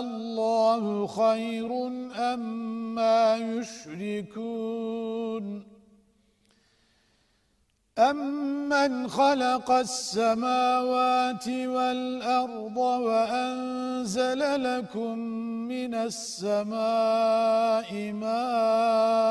الله خير أما يشركون أمن خلق السماوات والأرض وأنزل لكم من السماء ماءً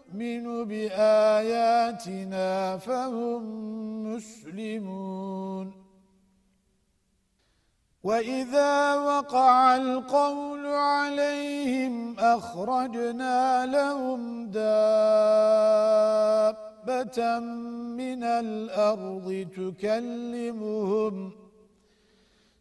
يؤمن بآياتنا فهم مسلمون. وَإِذَا وَقَعَ الْقَوْلُ عَلَيْهِمْ أَخْرَجْنَا لَهُمْ دَابَّةً مِنَ الْأَرْضِ تُكَلِّمُهُمْ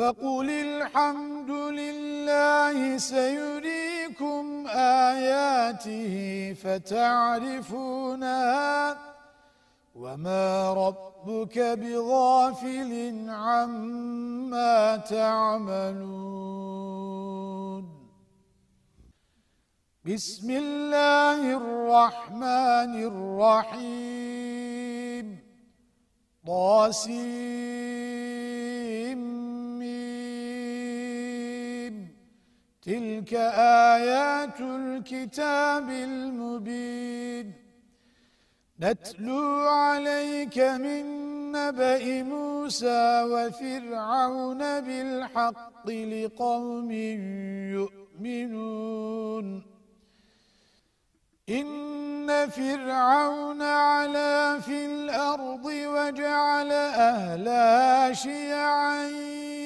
وقل الحمد لله سيريكم آياته فتعرفونها وما رب ربك بغافل عما تعملون. بسم الله الرحمن الرحيم. طاسيم. تلك آيات الكتاب المبين. نتلو عليك من نبأ موسى وفرعون بالحق لقوم يؤمنون. إن فرعون علا في الأرض وجعل أهلها شيعا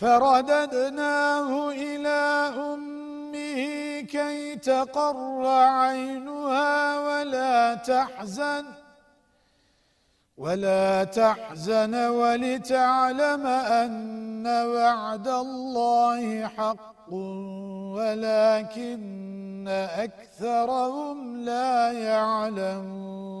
فرددناه إلى أمه كي تقر عينها ولا تحزن ولا تحزن ولتعلم أن وعد الله حق ولكن أكثرهم لا يعلمون.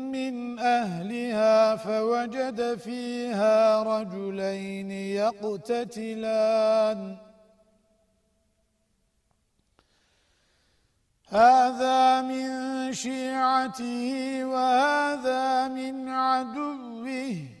من أهلها فوجد فيها رجلين يقتتلان. هذا من شيعته وهذا من عدوه.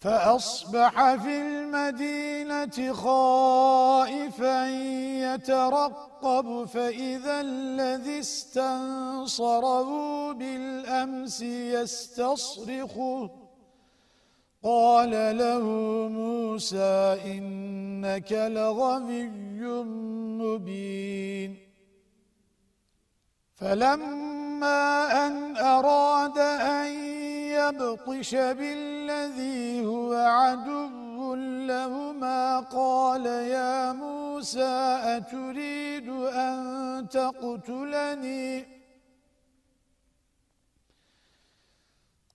فأصبح في المدينة خائفا يترقب فإذا الذي استنصره بالأمس يستصرخه. قال له موسى إنك لغوي مبين. فلما أن أراد أن يبطش بالذي هو عدو لهما. قال يا موسى أتريد أن تقتلني؟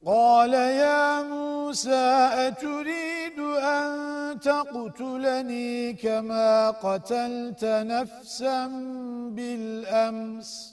قال يا موسى أتريد أن تقتلني كما قتلت نفسا بالأمس.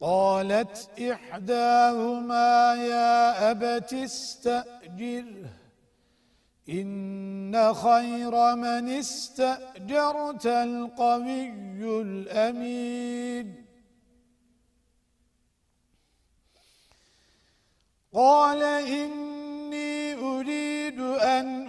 قالت إحداهما يا أبت استأجره إن خير من استأجرت القوي الأمين. قال إني أريد أن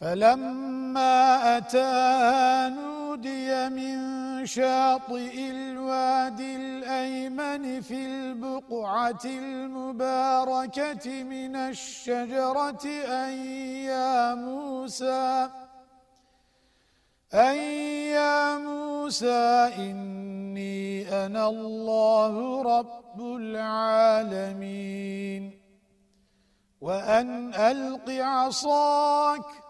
فلما أتاها نودي من شاطئ الوادي الأيمن في البقعة المباركة من الشجرة أن يا موسى أن يا موسى إني أنا الله رب العالمين. وأن ألق عصاك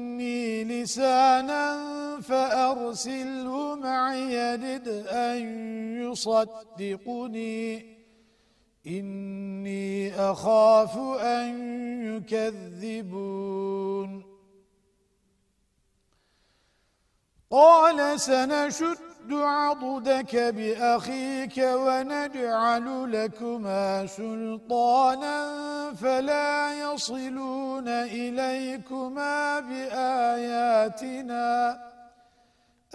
لسانا فأرسله معي يجد أن يصدقني. إني أخاف أن يكذبون. قال سنشد عضدك بأخيك ونجعل لكما سلطانا فلا يصلون إليكما بآياتنا.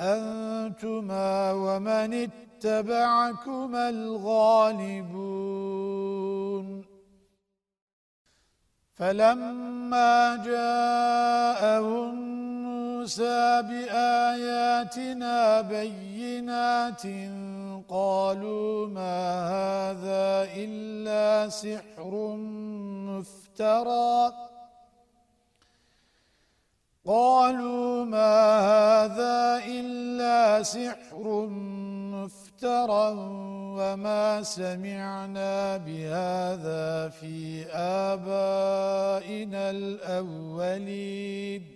أنتما ومن اتبعكما الغالبون. فلما جاءهم موسى بآياتنا بينات قالوا ما هذا إلا سحر مفترى. قالوا ما هذا إلا سحر مفترى وما سمعنا بهذا في آبائنا الأولين.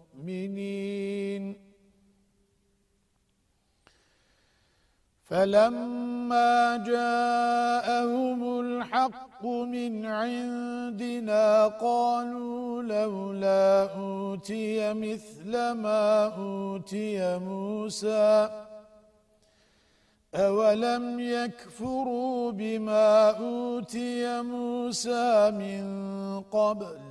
المؤمنين. فلما جاءهم الحق من عندنا قالوا لولا أوتي مثل ما أوتي موسى. أولم يكفروا بما أوتي موسى من قبل؟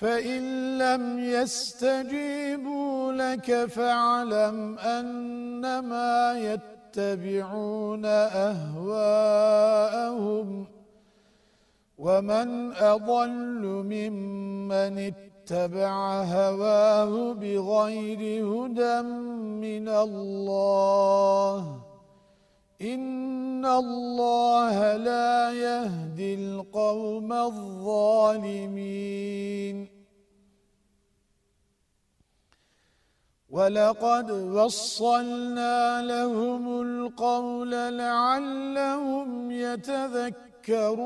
فإن لم يستجيبوا لك فاعلم أنما يتبعون أهواءهم ومن أضل ممن اتبع هواه بغير هدى من الله إن الله لا يهدي القوم الظالمين. ولقد وصلنا لهم القول لعلهم يتذكرون.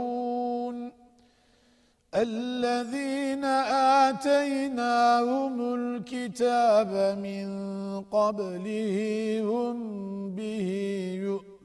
الذين آتيناهم الكتاب من قبله هم به يؤمنون.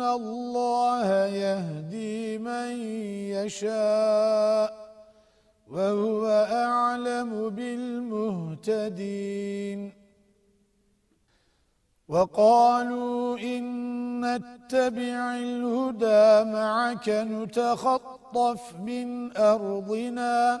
الله يهدي من يشاء وهو أعلم بالمهتدين وقالوا إن نتبع الهدى معك نتخطف من أرضنا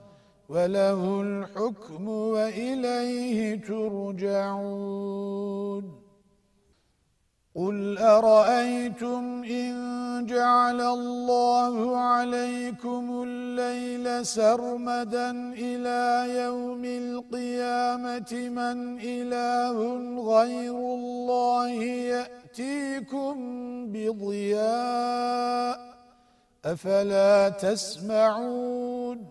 وله الحكم وإليه ترجعون. قُلْ أَرَأَيْتُمْ إِنْ جَعَلَ اللَّهُ عَلَيْكُمُ اللَّيْلَ سَرْمَدًا إِلَى يَوْمِ الْقِيَامَةِ مَنْ إِلَهٌ غَيْرُ اللَّهِ يَأْتِيكُمْ بِضِيَاءٍ أَفَلَا تَسْمَعُونَ.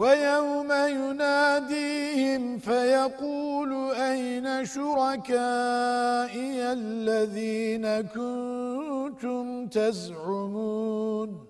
وَيَوْمَ يُنَادِيهِمْ فَيَقُولُ أَيْنَ شُرَكَائِيَ الَّذِينَ كُنتُمْ تَزْعُمُونَ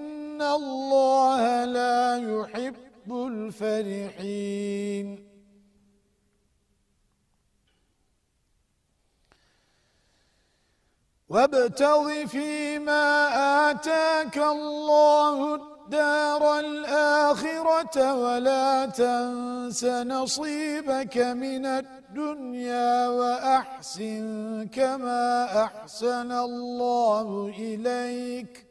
إِنَّ اللَّهَ لَا يُحِبُّ الْفَرِحِينَ وَابْتَغِ فِيمَا آتَاكَ اللَّهُ الدَّارَ الْآخِرَةَ وَلَا تَنْسَ نَصِيبَكَ مِنَ الدُّنْيَا وَأَحْسِنْ كَمَا أَحْسَنَ اللَّهُ إِلَيْكَ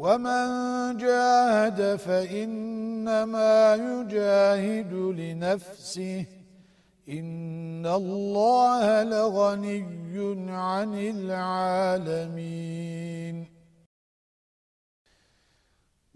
ومن جاهد فإنما يجاهد لنفسه إن الله لغني عن العالمين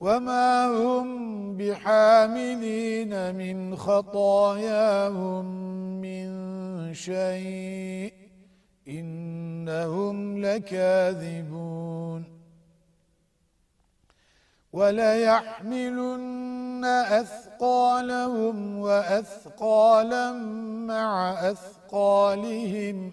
وما هم بحاملين من خطاياهم من شيء إنهم لكاذبون. وليحملن أثقالهم وأثقالا مع أثقالهم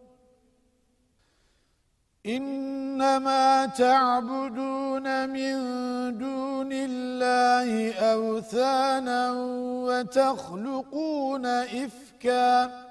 إنما تعبدون من دون الله أوثانا وتخلقون إفكاً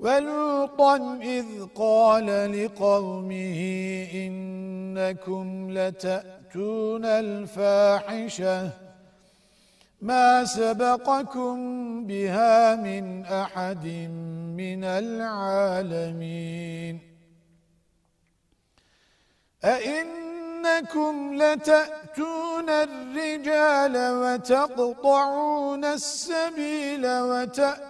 ولوطا إذ قال لقومه إنكم لتأتون الفاحشة ما سبقكم بها من أحد من العالمين أئنكم لتأتون الرجال وتقطعون السبيل وتأتون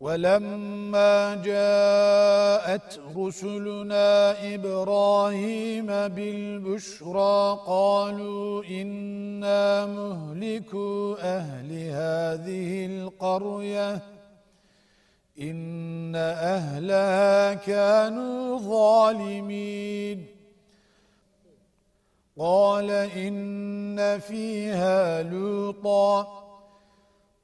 ولما جاءت رسلنا إبراهيم بالبشرى قالوا إنا مهلكوا أهل هذه القرية إن أهلها كانوا ظالمين. قال إن فيها لوطاً